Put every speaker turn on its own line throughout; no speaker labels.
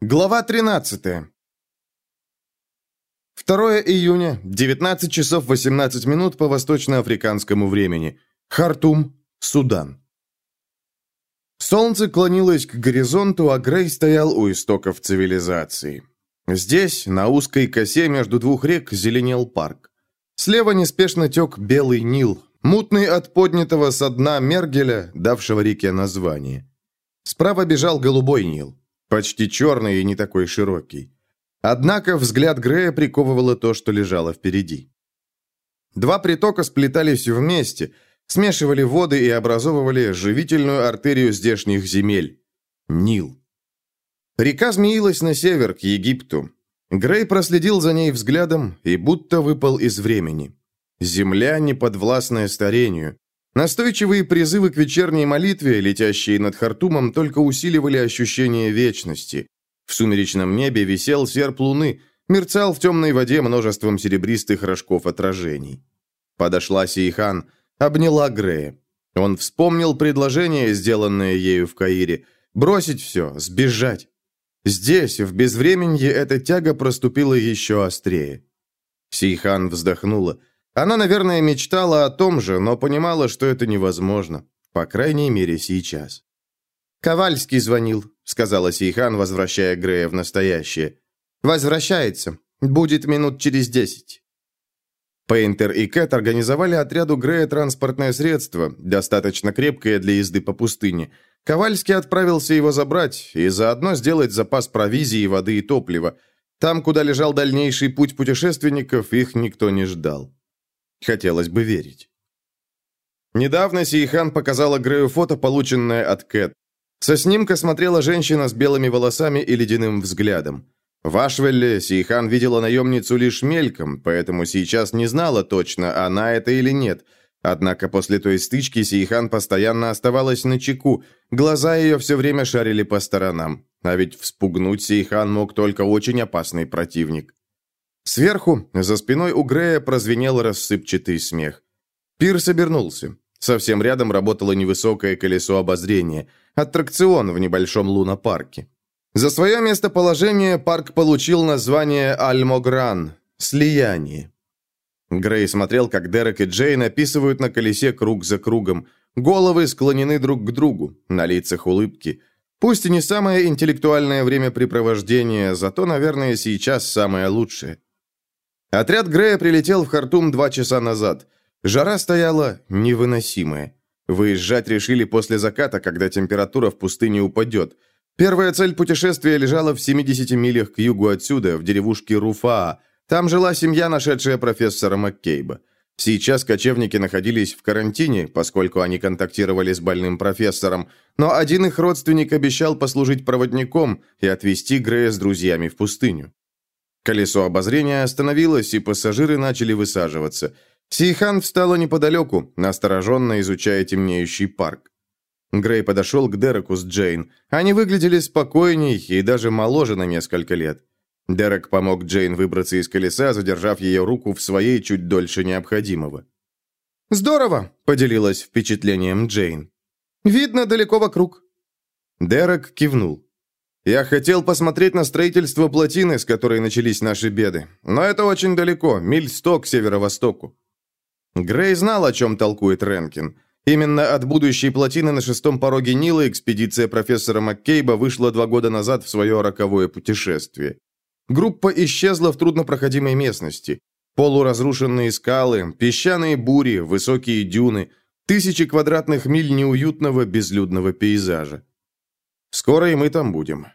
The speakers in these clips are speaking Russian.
Глава 13. 2 июня, 19 часов 18 минут по восточноафриканскому времени. Хартум, Судан. Солнце клонилось к горизонту, а Грей стоял у истоков цивилизации. Здесь, на узкой косе между двух рек, зеленел парк. Слева неспешно тек белый Нил, мутный от поднятого со дна Мергеля, давшего реке название. Справа бежал голубой Нил, почти черный и не такой широкий. Однако взгляд Грея приковывало то, что лежало впереди. Два притока сплетались вместе, смешивали воды и образовывали живительную артерию здешних земель – Нил. Река змеилась на север, к Египту. Грей проследил за ней взглядом и будто выпал из времени. Земля, неподвластная старению. Настойчивые призывы к вечерней молитве, летящие над Хартумом, только усиливали ощущение вечности. В сумеречном небе висел серп луны, мерцал в темной воде множеством серебристых рожков отражений. Подошла Сейхан, обняла Грея. Он вспомнил предложение, сделанное ею в Каире, бросить все, сбежать. Здесь, в безвременье, эта тяга проступила еще острее. Сейхан вздохнула. Она, наверное, мечтала о том же, но понимала, что это невозможно. По крайней мере, сейчас. «Ковальский звонил», — сказала Сейхан, возвращая Грея в настоящее. «Возвращается. Будет минут через десять». Пейнтер и Кэт организовали отряду Грея транспортное средство, достаточно крепкое для езды по пустыне. Ковальский отправился его забрать и заодно сделать запас провизии, воды и топлива. Там, куда лежал дальнейший путь путешественников, их никто не ждал. Хотелось бы верить. Недавно Сейхан показала Грею фото, полученное от Кэт. Со снимка смотрела женщина с белыми волосами и ледяным взглядом. В Ашвелле Сейхан видела наемницу лишь мельком, поэтому сейчас не знала точно, она это или нет. Однако после той стычки Сейхан постоянно оставалась на чеку, глаза ее все время шарили по сторонам. А ведь вспугнуть Сейхан мог только очень опасный противник. Сверху, за спиной у Грея прозвенел рассыпчатый смех. Пирс обернулся. Совсем рядом работало невысокое колесо обозрения – аттракцион в небольшом лунопарке. За свое местоположение парк получил название Альмогран – «Слияние». Грей смотрел, как Дерек и Джейн описывают на колесе круг за кругом. Головы склонены друг к другу, на лицах улыбки. Пусть и не самое интеллектуальное времяпрепровождение, зато, наверное, сейчас самое лучшее. Отряд Грея прилетел в Хартум два часа назад. Жара стояла невыносимая. Выезжать решили после заката, когда температура в пустыне упадет. Первая цель путешествия лежала в 70 милях к югу отсюда, в деревушке Руфаа. Там жила семья, нашедшая профессора Маккейба. Сейчас кочевники находились в карантине, поскольку они контактировали с больным профессором, но один их родственник обещал послужить проводником и отвезти Грея с друзьями в пустыню. Колесо обозрения остановилось, и пассажиры начали высаживаться – Сейхан встала неподалеку, настороженно изучая темнеющий парк. Грей подошел к Дереку с Джейн. Они выглядели спокойней и даже моложе на несколько лет. Дерек помог Джейн выбраться из колеса, задержав ее руку в своей чуть дольше необходимого. «Здорово!» – поделилась впечатлением Джейн. «Видно далеко вокруг». Дерек кивнул. «Я хотел посмотреть на строительство плотины, с которой начались наши беды. Но это очень далеко, миль сто к северо-востоку. Грей знал, о чем толкует Ренкин. Именно от будущей плотины на шестом пороге Нила экспедиция профессора Маккейба вышла два года назад в свое роковое путешествие. Группа исчезла в труднопроходимой местности. Полуразрушенные скалы, песчаные бури, высокие дюны, тысячи квадратных миль неуютного безлюдного пейзажа. Скоро и мы там будем.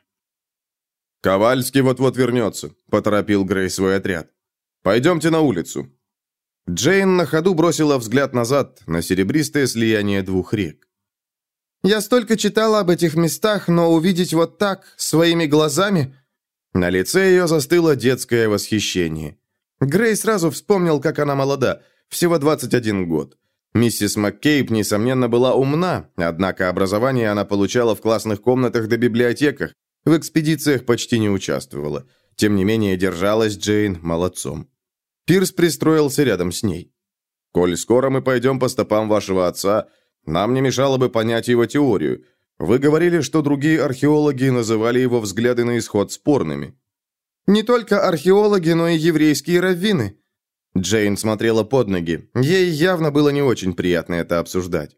«Ковальский вот-вот вернется», — поторопил Грей свой отряд. «Пойдемте на улицу. Джейн на ходу бросила взгляд назад, на серебристое слияние двух рек. «Я столько читала об этих местах, но увидеть вот так, своими глазами...» На лице ее застыло детское восхищение. Грей сразу вспомнил, как она молода, всего 21 год. Миссис МакКейб, несомненно, была умна, однако образование она получала в классных комнатах да библиотеках, в экспедициях почти не участвовала. Тем не менее, держалась Джейн молодцом. Пирс пристроился рядом с ней. «Коль скоро мы пойдем по стопам вашего отца, нам не мешало бы понять его теорию. Вы говорили, что другие археологи называли его взгляды на исход спорными.
Не только археологи, но и еврейские раввины. Джейн смотрела под ноги. Ей явно было не очень приятно это обсуждать.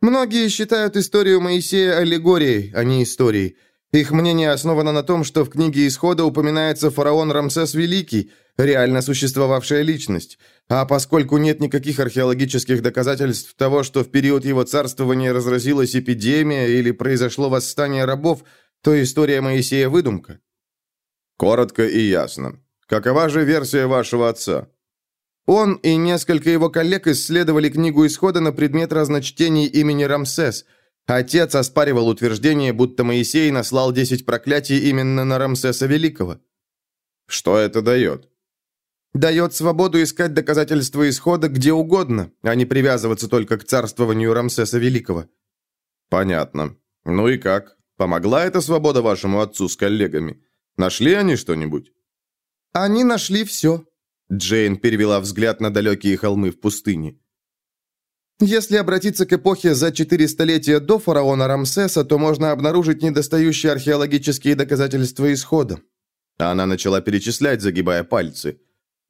Многие считают историю Моисея аллегорией, а не историей. Их мнение основано на том, что в книге Исхода упоминается фараон Рамсес Великий, реально существовавшая личность. А поскольку нет никаких археологических доказательств того, что в период его царствования разразилась эпидемия или произошло восстание рабов, то история Моисея – выдумка.
Коротко и ясно. Какова же версия вашего отца?
Он и несколько его коллег исследовали книгу Исхода на предмет разночтений имени Рамсес – Отец оспаривал утверждение, будто Моисей наслал десять проклятий именно на Рамсеса Великого.
Что это дает?
Дает свободу искать доказательства исхода где угодно, а не привязываться только к царствованию Рамсеса Великого.
Понятно. Ну и как? Помогла эта свобода вашему отцу с коллегами? Нашли они что-нибудь?
Они нашли все.
Джейн перевела взгляд на далекие холмы в пустыне.
Если обратиться к эпохе за четыре столетия до фараона Рамсеса, то можно обнаружить недостающие археологические доказательства исхода.
Она начала перечислять, загибая пальцы.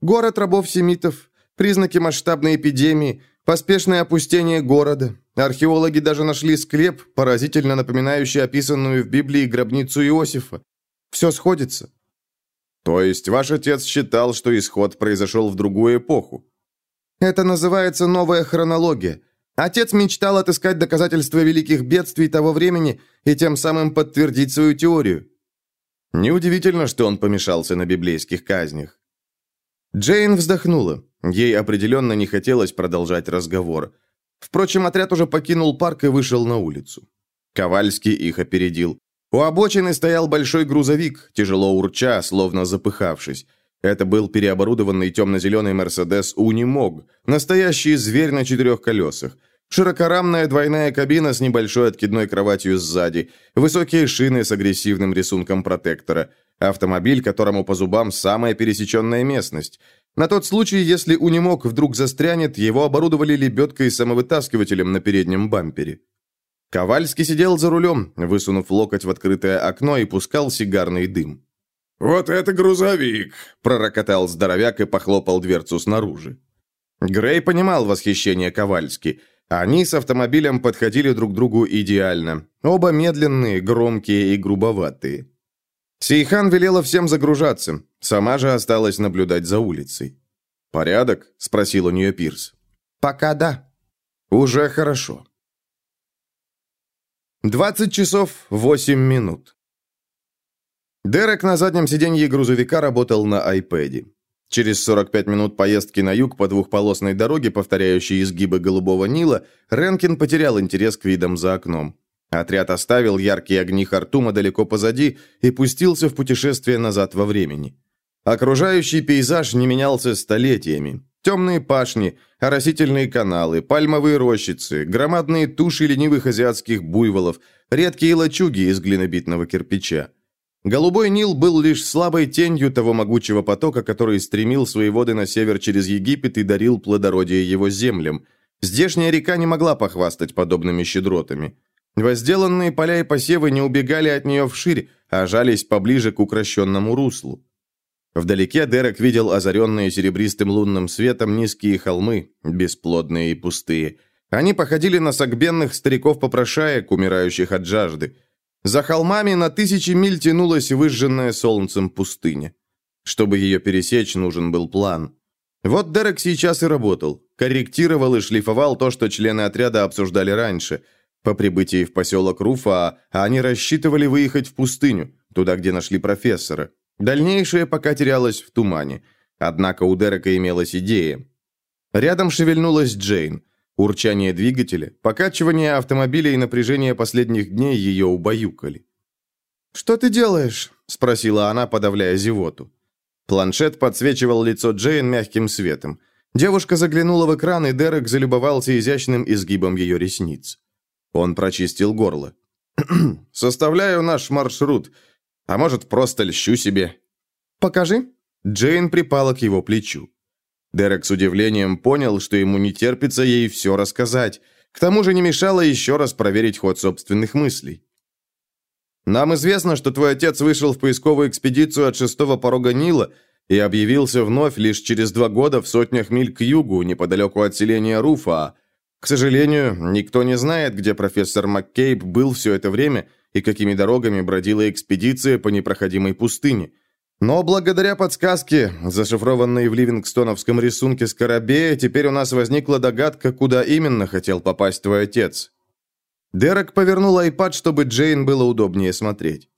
Город рабов-семитов, признаки масштабной эпидемии, поспешное опустение города. Археологи даже нашли склеп, поразительно напоминающий описанную в Библии гробницу Иосифа. Все сходится.
То есть ваш отец считал, что исход произошел в другую эпоху?
Это называется новая хронология. Отец мечтал отыскать доказательства великих бедствий того времени и тем самым подтвердить свою теорию.
Неудивительно, что он помешался на библейских казнях.
Джейн вздохнула. Ей определенно не хотелось продолжать разговор. Впрочем, отряд уже покинул парк и вышел на улицу. Ковальский их опередил. У обочины стоял большой грузовик, тяжело урча, словно запыхавшись. Это был переоборудованный темно-зеленый «Мерседес Унимог», настоящий зверь на четырех колесах. Широкорамная двойная кабина с небольшой откидной кроватью сзади, высокие шины с агрессивным рисунком протектора, автомобиль, которому по зубам самая пересеченная местность. На тот случай, если Унимог вдруг застрянет, его оборудовали лебедкой и самовытаскивателем на переднем бампере. Ковальский сидел за рулем, высунув локоть в открытое окно и пускал сигарный дым.
«Вот это грузовик!»
– пророкотал здоровяк и похлопал дверцу снаружи. Грей понимал восхищение Ковальски. Они с автомобилем подходили друг другу идеально. Оба медленные, громкие и грубоватые. Сейхан велела всем загружаться. Сама же осталась наблюдать за улицей. «Порядок?» – спросил у нее Пирс.
«Пока да».
«Уже хорошо». 20 часов 8 минут. Дерек на заднем сиденье грузовика работал на iPad. Через 45 минут поездки на юг по двухполосной дороге, повторяющей изгибы Голубого Нила, Ренкин потерял интерес к видам за окном. Отряд оставил яркие огни Хартума далеко позади и пустился в путешествие назад во времени. Окружающий пейзаж не менялся столетиями. Темные пашни, оросительные каналы, пальмовые рощицы, громадные туши ленивых азиатских буйволов, редкие лачуги из глинобитного кирпича. Голубой Нил был лишь слабой тенью того могучего потока, который стремил свои воды на север через Египет и дарил плодородие его землям. Здешняя река не могла похвастать подобными щедротами. Возделанные поля и посевы не убегали от нее вширь, а жались поближе к укращенному руслу. Вдалеке Дерек видел озаренные серебристым лунным светом низкие холмы, бесплодные и пустые. Они походили на согбенных стариков-попрошаек, умирающих от жажды. За холмами на тысячи миль тянулась выжженная солнцем пустыня. Чтобы ее пересечь, нужен был план. Вот Дерек сейчас и работал. Корректировал и шлифовал то, что члены отряда обсуждали раньше. По прибытии в поселок Руфа они рассчитывали выехать в пустыню, туда, где нашли профессора. Дальнейшее пока терялось в тумане. Однако у Дерека имелась идея. Рядом шевельнулась Джейн. Урчание двигателя, покачивание автомобиля и напряжение последних дней ее убаюкали.
«Что ты делаешь?»
– спросила она, подавляя зевоту. Планшет подсвечивал лицо Джейн мягким светом. Девушка заглянула в экран, и Дерек залюбовался изящным изгибом ее ресниц. Он прочистил горло. «Составляю наш маршрут. А может, просто льщу себе».
«Покажи».
Джейн припала к его плечу. Дерек с удивлением понял, что ему не терпится ей все рассказать. К тому же не мешало еще раз проверить ход собственных мыслей. Нам известно, что твой отец вышел в поисковую экспедицию от шестого порога Нила и объявился вновь лишь через два года в сотнях миль к югу, неподалеку от селения Руфа. К сожалению, никто не знает, где профессор МакКейб был все это время и какими дорогами бродила экспедиция по непроходимой пустыне. Но благодаря подсказке, зашифрованной в ливингстоновском рисунке Скоробея, теперь у нас возникла догадка, куда именно хотел попасть твой отец. Дерек повернул айпад, чтобы Джейн было удобнее смотреть.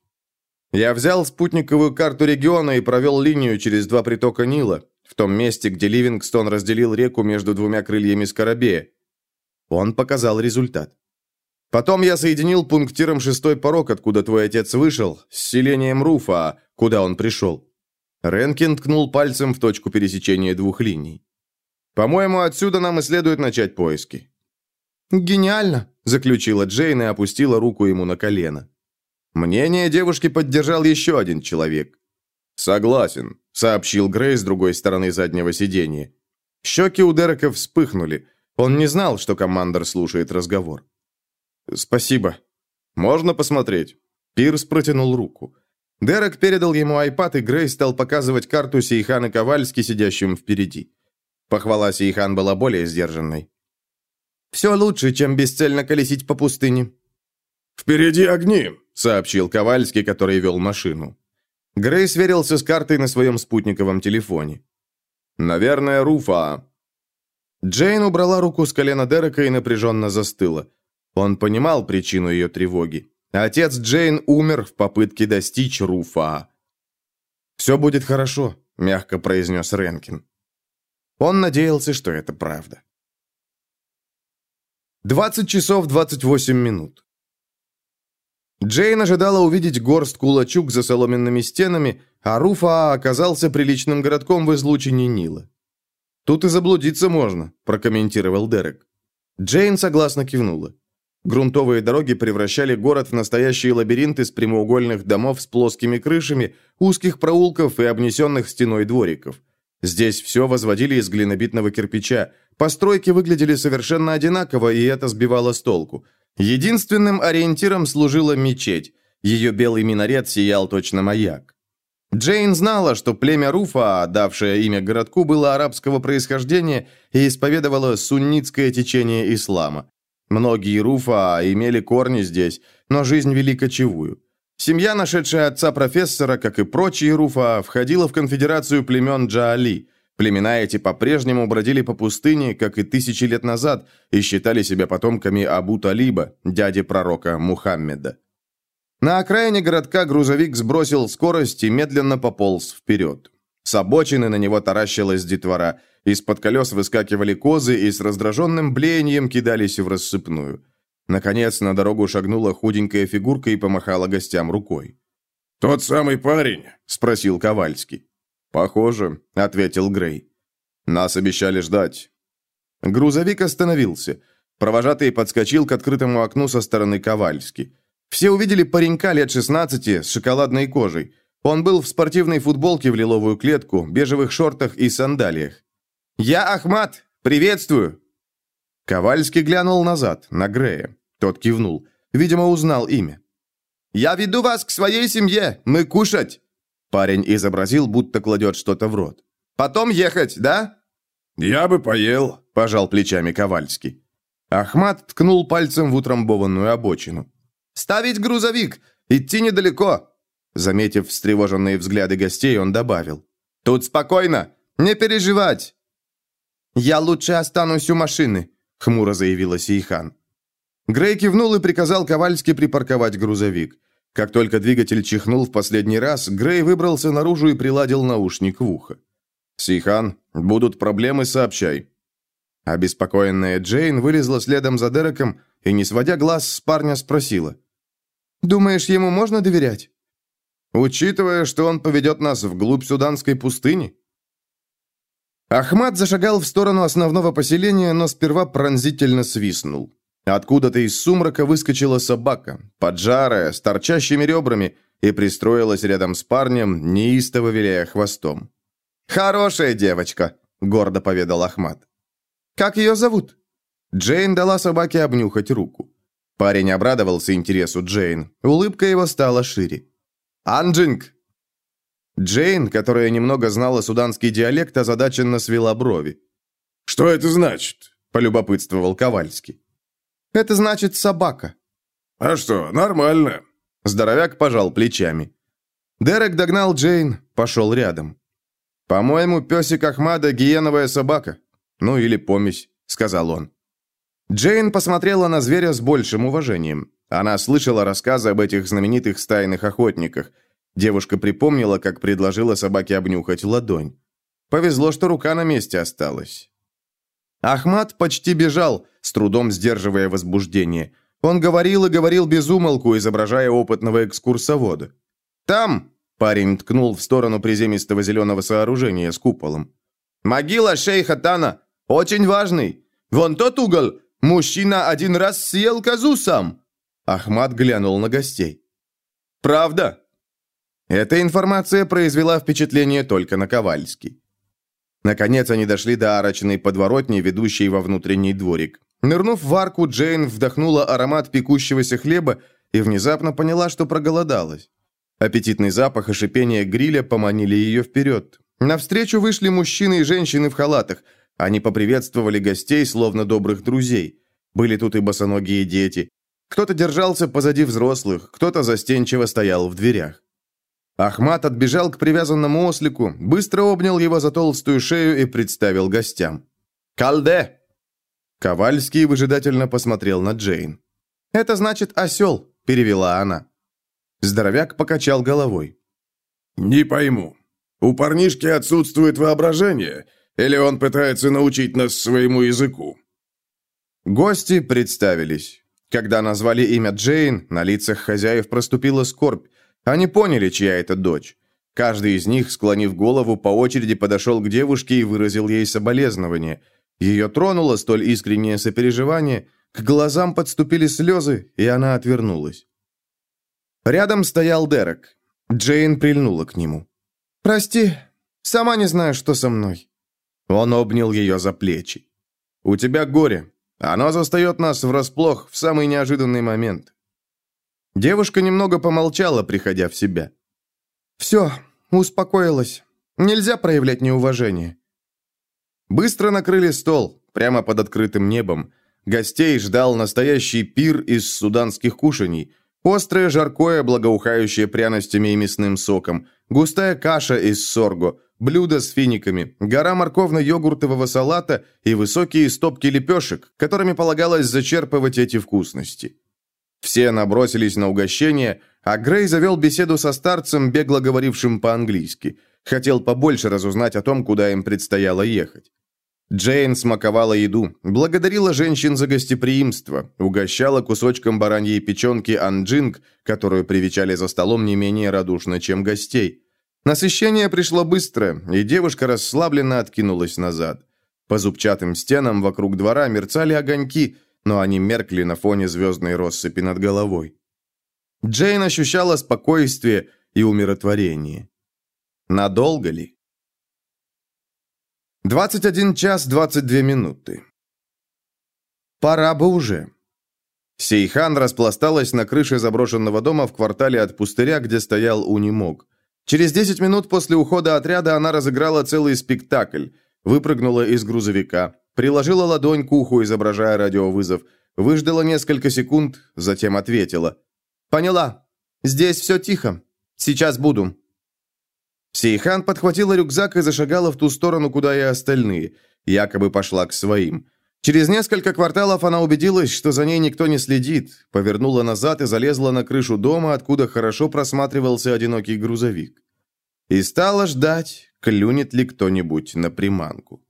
Я взял спутниковую карту региона и провел линию через два притока Нила, в том месте, где Ливингстон разделил реку между двумя крыльями Скоробея. Он показал результат. Потом я соединил пунктиром шестой порог, откуда твой отец вышел, с селением Руфа, куда он пришел. Ренкин ткнул пальцем в точку пересечения двух линий. «По-моему, отсюда нам и следует начать поиски».
«Гениально!» – заключила Джейн и опустила руку ему на колено.
Мнение девушки поддержал еще один человек. «Согласен», — сообщил Грей с другой стороны заднего сиденья. Щеки у Дерека вспыхнули. Он не знал, что командор слушает разговор. «Спасибо. Можно посмотреть?» Пирс протянул руку. Дерек передал ему айпад, и Грей стал показывать карту Сейхана Ковальски, сидящим впереди. Похвала Сейхан была более сдержанной.
«Все лучше, чем бесцельно колесить по пустыне».
«Впереди огни!»
— сообщил Ковальский, который вел машину. Грей сверился с картой на своем спутниковом телефоне. «Наверное, Руфа». Джейн убрала руку с колена Дерека и напряженно застыла. Он понимал причину ее тревоги. Отец Джейн умер в попытке достичь Руфа. «Все будет хорошо», — мягко произнес Ренкин. Он надеялся, что это правда. 20 часов 28 минут. Джейн ожидала увидеть горстку лачуг за соломенными стенами, а Руфа оказался приличным городком в излучине Нила. «Тут и заблудиться можно», – прокомментировал Дерек. Джейн согласно кивнула. Грунтовые дороги превращали город в настоящий лабиринт из прямоугольных домов с плоскими крышами, узких проулков и обнесенных стеной двориков. Здесь все возводили из глинобитного кирпича. Постройки выглядели совершенно одинаково, и это сбивало с толку – Единственным ориентиром служила мечеть. Ее белый минарет сиял точно маяк. Джейн знала, что племя Руфа, давшее имя городку, было арабского происхождения и исповедовало суннитское течение ислама. Многие Руфа имели корни здесь, но жизнь вели кочевую. Семья, нашедшая отца профессора, как и прочие Руфа, входила в конфедерацию племен Джаали – Племена эти по-прежнему бродили по пустыне, как и тысячи лет назад, и считали себя потомками Абу Талиба, дяди пророка Мухаммеда. На окраине городка грузовик сбросил скорость и медленно пополз вперед. С обочины на него таращилась детвора. Из-под колес выскакивали козы и с раздраженным блеянием кидались в рассыпную. Наконец на дорогу шагнула худенькая фигурка и помахала гостям рукой.
«Тот самый парень?» – спросил Ковальский.
«Похоже», — ответил Грей. «Нас обещали ждать». Грузовик остановился. Провожатый подскочил к открытому окну со стороны Ковальски. Все увидели паренька лет 16 с шоколадной кожей. Он был в спортивной футболке в лиловую клетку, бежевых шортах и сандалиях. «Я Ахмат! Приветствую!» Ковальский глянул назад, на Грея. Тот кивнул. Видимо, узнал имя. «Я веду вас к своей семье! Мы кушать!» Парень изобразил, будто кладет что-то в рот. «Потом ехать, да?»
«Я бы поел», –
пожал плечами Ковальский. Ахмат ткнул пальцем в утрамбованную обочину. «Ставить грузовик! Идти недалеко!» Заметив встревоженные взгляды гостей, он добавил. «Тут спокойно! Не переживать!» «Я лучше останусь у машины», — хмуро заявила Сейхан. Грей кивнул и приказал Ковальски припарковать грузовик. Как только двигатель чихнул в последний раз, Грей выбрался наружу и приладил наушник в ухо. «Сейхан, будут проблемы, сообщай». Обеспокоенная Джейн вылезла следом за Дереком и, не сводя глаз с парня, спросила. «Думаешь, ему можно доверять?» «Учитывая, что он поведет нас вглубь суданской пустыни?» Ахмат зашагал в сторону основного поселения, но сперва пронзительно свистнул. Откуда-то из сумрака выскочила собака, поджарая, с торчащими ребрами, и пристроилась рядом с парнем, неистово виляя хвостом. «Хорошая девочка», — гордо поведал Ахмат. «Как ее зовут?»
Джейн дала собаке обнюхать руку. Парень обрадовался интересу Джейн. Улыбка его стала шире. «Анджинг!» Джейн, которая немного знала суданский диалект, озадаченно свела брови.
«Что это значит?»
– полюбопытствовал Ковальский. «Это значит собака».
«А что, нормально?»
Здоровяк пожал плечами. Дерек догнал Джейн, пошел рядом. «По-моему, песик Ахмада – гиеновая собака. Ну, или помесь», – сказал он. Джейн посмотрела на зверя с большим уважением. Она слышала рассказы об этих знаменитых стайных охотниках. Девушка припомнила, как предложила собаке обнюхать ладонь. Повезло, что рука на месте осталась. Ахмад почти бежал, с трудом сдерживая возбуждение. Он говорил и говорил без умолку, изображая опытного экскурсовода. «Там!» – парень ткнул в сторону приземистого зеленого сооружения с куполом. «Могила шейха Тана! Очень важный! Вон тот угол! Мужчина один раз съел козу сам!» Ахмад глянул на гостей. «Правда?» Эта информация произвела впечатление только на Ковальский. Наконец они дошли до арочной подворотни, ведущей во внутренний дворик. Нырнув в арку, Джейн вдохнула аромат пекущегося хлеба и внезапно поняла, что проголодалась. Аппетитный запах и шипение гриля поманили ее вперед. Навстречу вышли мужчины и женщины в халатах. Они поприветствовали гостей, словно добрых друзей. Были тут и босоногие дети. Кто-то держался позади взрослых, кто-то застенчиво стоял в дверях. Ахмат отбежал к привязанному ослику, быстро обнял его за толстую шею и представил гостям. «Калде!» Ковальский выжидательно посмотрел на Джейн. «Это значит осел», — перевела она. Здоровяк покачал головой.
«Не пойму. У парнишки отсутствует воображение, или он пытается научить нас своему языку?»
Гости представились. Когда назвали имя Джейн, на лицах хозяев проступила скорбь. Они поняли, чья это дочь. Каждый из них, склонив голову, по очереди подошел к девушке и выразил ей соболезнование. Ее тронуло столь искреннее сопереживание, к глазам подступили слезы, и она отвернулась. Рядом стоял Дерек. Джейн прильнула к нему. «Прости, сама не знаю, что со мной». Он обнял ее за плечи. «У тебя горе. Оно застает нас врасплох в самый неожиданный момент. Девушка немного помолчала, приходя в себя. «Все, успокоилась. Нельзя проявлять неуважение». Быстро накрыли стол, прямо под открытым небом. Гостей ждал настоящий пир из суданских кушаний. Острое жаркое, благоухающее пряностями и мясным соком, густая каша из сорго, блюдо с финиками, гора морковно-йогуртового салата и высокие стопки лепешек, которыми полагалось зачерпывать эти вкусности. Все набросились на угощение, а Грей завел беседу со старцем, бегло говорившим по-английски. Хотел побольше разузнать о том, куда им предстояло ехать. Джейн смаковала еду, благодарила женщин за гостеприимство, угощала кусочком бараньей печенки анджинг, которую привечали за столом не менее радушно, чем гостей. Насыщение пришло быстро, и девушка расслабленно откинулась назад. По зубчатым стенам вокруг двора мерцали огоньки – но они меркли на фоне звездной россыпи над головой. Джейн ощущала спокойствие и умиротворение. Надолго ли? 21 час 22 минуты. Пора бы уже. Сейхан распласталась на крыше заброшенного дома в квартале от пустыря, где стоял Унимог. Через 10 минут после ухода отряда она разыграла целый спектакль, выпрыгнула из грузовика, Приложила ладонь к уху, изображая радиовызов. Выждала несколько секунд, затем ответила. «Поняла. Здесь все тихо. Сейчас буду». Сейхан подхватила рюкзак и зашагала в ту сторону, куда и остальные. Якобы пошла к своим. Через несколько кварталов она убедилась, что за ней никто не следит, повернула назад и залезла на крышу дома, откуда хорошо просматривался одинокий грузовик. И стала ждать, клюнет ли кто-нибудь на приманку.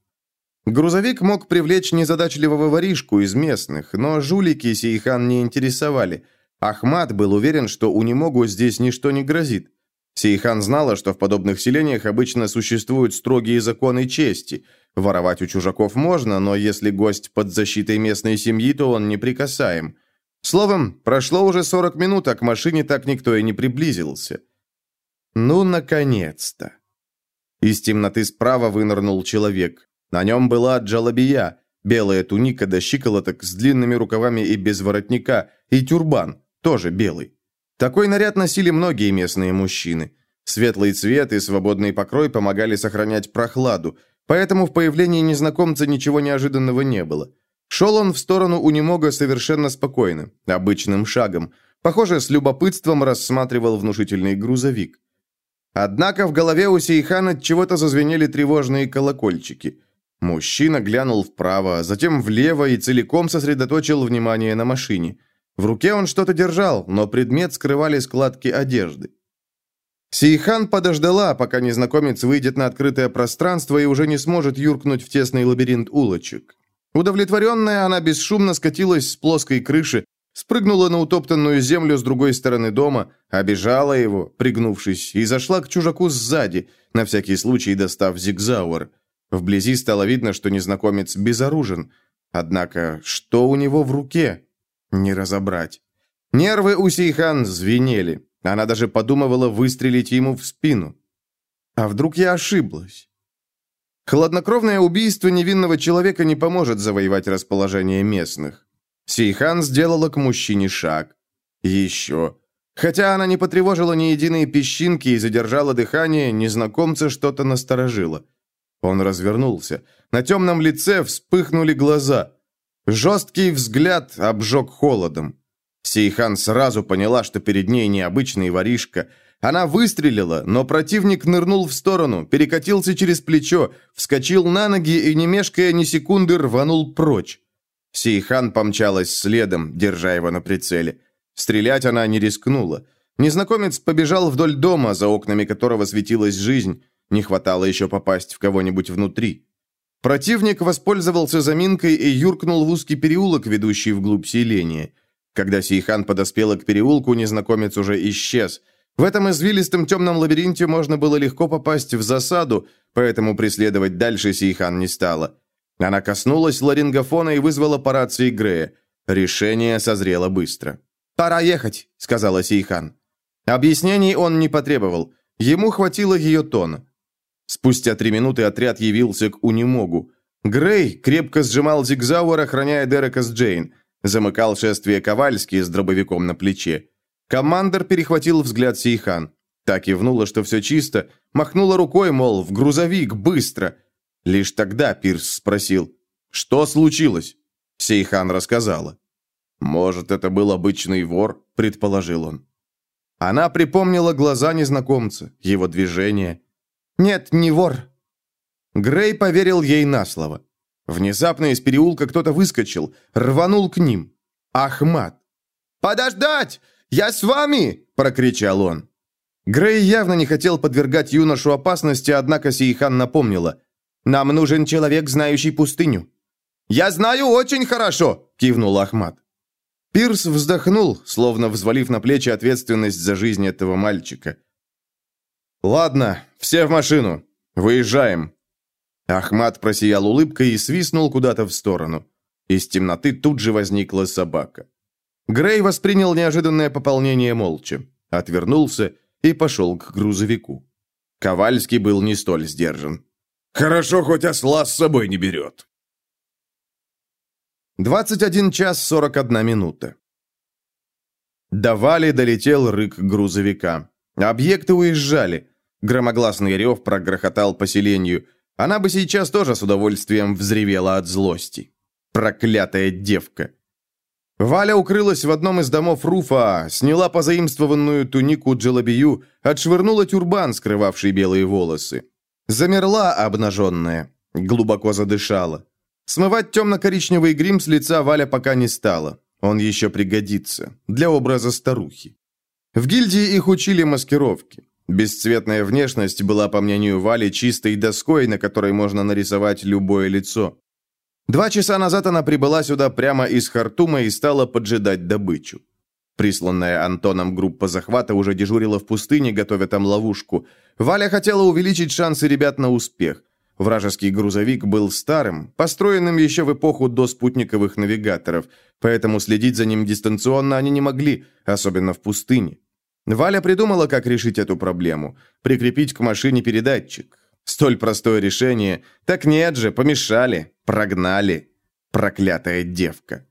Грузовик мог привлечь незадачливого воришку из местных, но жулики Сейхан не интересовали. Ахмат был уверен, что у Немогу здесь ничто не грозит. Сейхан знала, что в подобных селениях обычно существуют строгие законы чести. Воровать у чужаков можно, но если гость под защитой местной семьи, то он неприкасаем. Словом, прошло уже 40 минут, а к машине так никто и не приблизился. Ну, наконец-то. Из темноты справа вынырнул человек. На нем была джалабия, Белая туника до щиколоток с длинными рукавами и без воротника, и тюрбан, тоже белый. Такой наряд носили многие местные мужчины. Светлый цвет и свободный покрой помогали сохранять прохладу, поэтому в появлении незнакомца ничего неожиданного не было. Шел он в сторону Унимога совершенно спокойно, обычным шагом. Похоже, с любопытством рассматривал внушительный грузовик. Однако в голове у Сейхана чего-то зазвенели тревожные колокольчики. Мужчина глянул вправо, затем влево и целиком сосредоточил внимание на машине. В руке он что-то держал, но предмет скрывали складки одежды. Сейхан подождала, пока незнакомец выйдет на открытое пространство и уже не сможет юркнуть в тесный лабиринт улочек. Удовлетворенная, она бесшумно скатилась с плоской крыши, спрыгнула на утоптанную землю с другой стороны дома, обижала его, пригнувшись, и зашла к чужаку сзади, на всякий случай достав зигзауэр. Вблизи стало видно, что незнакомец безоружен. Однако, что у него в руке? Не разобрать. Нервы у Сейхан звенели. Она даже подумывала выстрелить ему в спину. А вдруг я ошиблась? Хладнокровное убийство невинного человека не поможет завоевать расположение местных. Сейхан сделала к мужчине шаг. Еще. Хотя она не потревожила ни единой песчинки и задержала дыхание, незнакомца что-то насторожило. Он развернулся. На темном лице вспыхнули глаза. Жесткий взгляд обжег холодом. Сейхан сразу поняла, что перед ней необычный воришка. Она выстрелила, но противник нырнул в сторону, перекатился через плечо, вскочил на ноги и, не мешкая ни секунды, рванул прочь. Сейхан помчалась следом, держа его на прицеле. Стрелять она не рискнула. Незнакомец побежал вдоль дома, за окнами которого светилась жизнь. Не хватало еще попасть в кого-нибудь внутри. Противник воспользовался заминкой и юркнул в узкий переулок, ведущий вглубь селения. Когда Сейхан подоспела к переулку, незнакомец уже исчез. В этом извилистом темном лабиринте можно было легко попасть в засаду, поэтому преследовать дальше Сейхан не стала. Она коснулась ларингофона и вызвала по рации Грея. Решение созрело быстро. «Пора ехать», — сказала Сейхан. Объяснений он не потребовал. Ему хватило ее тона. Спустя три минуты отряд явился к Унимогу. Грей крепко сжимал зигзауэр, охраняя Дерека с Джейн. Замыкал шествие Ковальский с дробовиком на плече. Командор перехватил взгляд Сейхан. Так кивнула, что все чисто, махнула рукой, мол, в грузовик, быстро. Лишь тогда Пирс спросил, что случилось? Сейхан рассказала. «Может, это был обычный вор?» – предположил он. Она припомнила глаза незнакомца, его движения, «Нет, не вор». Грей поверил ей на слово. Внезапно из переулка кто-то выскочил, рванул к ним. Ахмат. «Подождать! Я с вами!» – прокричал он. Грей явно не хотел подвергать юношу опасности, однако Сейхан напомнила. «Нам нужен человек, знающий пустыню». «Я знаю очень хорошо!» – кивнул Ахмат. Пирс вздохнул, словно взвалив на плечи ответственность за жизнь этого мальчика. «Ладно, все в машину. Выезжаем». Ахмат просиял улыбкой и свистнул куда-то в сторону. Из темноты тут же возникла собака. Грей воспринял неожиданное пополнение молча, отвернулся и пошел к грузовику. Ковальский был не столь сдержан.
«Хорошо, хоть осла с собой не берет».
21 час 41 минута. До Вали долетел рык грузовика. Объекты уезжали. Громогласный рев прогрохотал поселению. Она бы сейчас тоже с удовольствием взревела от злости. Проклятая девка. Валя укрылась в одном из домов Руфа, сняла позаимствованную тунику Джелабию, отшвырнула тюрбан, скрывавший белые волосы. Замерла обнаженная, глубоко задышала. Смывать темно-коричневый грим с лица Валя пока не стала. Он еще пригодится. Для образа старухи. В гильдии их учили маскировке. Бесцветная внешность была, по мнению Вали, чистой доской, на которой можно нарисовать любое лицо. Два часа назад она прибыла сюда прямо из Хартума и стала поджидать добычу. Присланная Антоном группа захвата уже дежурила в пустыне, готовя там ловушку. Валя хотела увеличить шансы ребят на успех. Вражеский грузовик был старым, построенным еще в эпоху до спутниковых навигаторов, поэтому следить за ним дистанционно они не могли, особенно в пустыне. Валя придумала, как решить эту проблему. Прикрепить к машине передатчик. Столь простое решение. Так нет же, помешали, прогнали. Проклятая девка.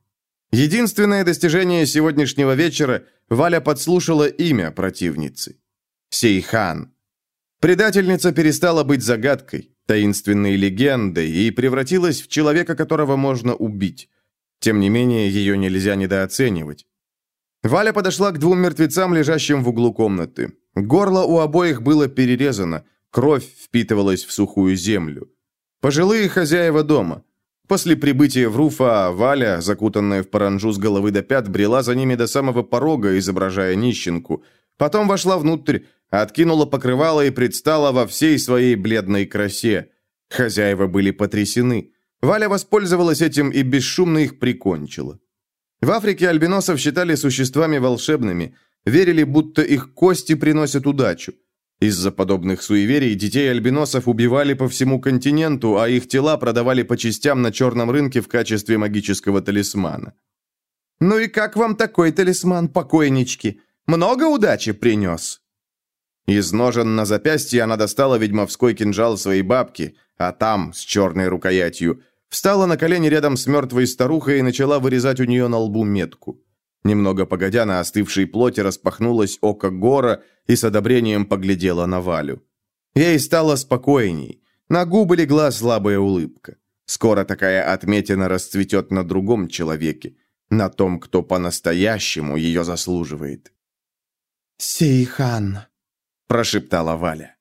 Единственное достижение сегодняшнего вечера Валя подслушала имя противницы. Сейхан. Предательница перестала быть загадкой, таинственной легендой и превратилась в человека, которого можно убить. Тем не менее, ее нельзя недооценивать. Валя подошла к двум мертвецам, лежащим в углу комнаты. Горло у обоих было перерезано, кровь впитывалась в сухую землю. Пожилые хозяева дома. После прибытия в Руфа Валя, закутанная в паранжу с головы до пят, брела за ними до самого порога, изображая нищенку. Потом вошла внутрь, откинула покрывало и предстала во всей своей бледной красе. Хозяева были потрясены. Валя воспользовалась этим и бесшумно их прикончила. В Африке альбиносов считали существами волшебными, верили, будто их кости приносят удачу. Из-за подобных суеверий детей альбиносов убивали по всему континенту, а их тела продавали по частям на черном рынке в качестве магического талисмана. «Ну и как вам такой талисман, покойнички? Много удачи принес?» Из ножен на запястье она достала ведьмовской кинжал своей бабки, а там, с черной рукоятью, Встала на колени рядом с мертвой старухой и начала вырезать у нее на лбу метку. Немного погодя, на остывшей плоти распахнулось око гора и с одобрением поглядела на Валю. Ей стало спокойней. На губы легла слабая улыбка. Скоро такая отметина расцветет на другом человеке, на том, кто по-настоящему ее заслуживает.
«Сейхан», –
прошептала Валя.